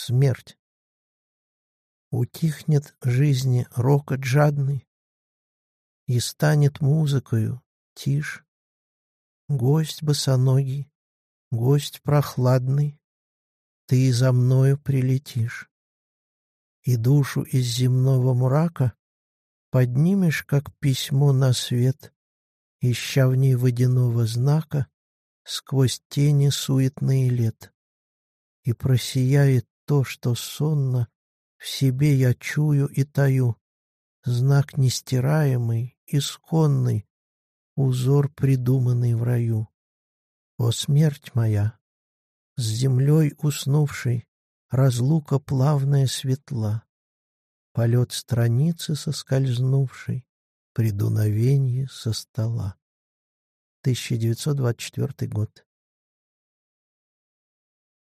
Смерть. Утихнет жизни рокот жадный, И станет музыкою тишь. Гость босоногий, гость прохладный, Ты за мною прилетишь. И душу из земного мрака Поднимешь, как письмо на свет, Ища в ней водяного знака Сквозь тени суетные лет. И просияет то, что сонно В себе я чую и таю, Знак нестираемый, исконный, Узор, придуманный в раю. О, смерть моя! С землей уснувшей Разлука плавная светла, Полет страницы соскользнувшей При дуновении со стола. 1924 год.